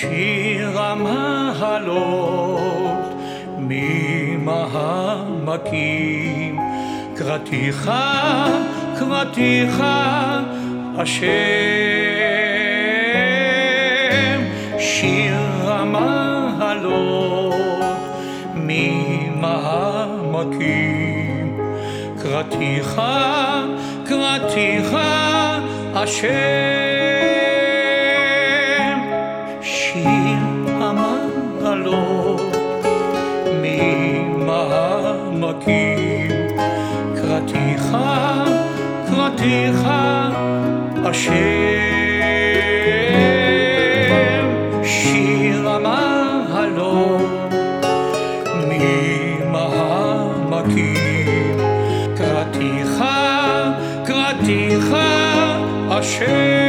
שיר המעלות ממעמקים קראתיך, קראתיך השם. שיר המעלות ממעמקים קראתיך, קראתיך השם. פרקים. קראתיך, קראתיך, השם, שיר המהלום, ממעמקים. קראתיך, קראתיך, השם.